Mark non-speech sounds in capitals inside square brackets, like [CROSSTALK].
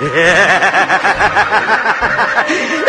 Yeah. [LAUGHS]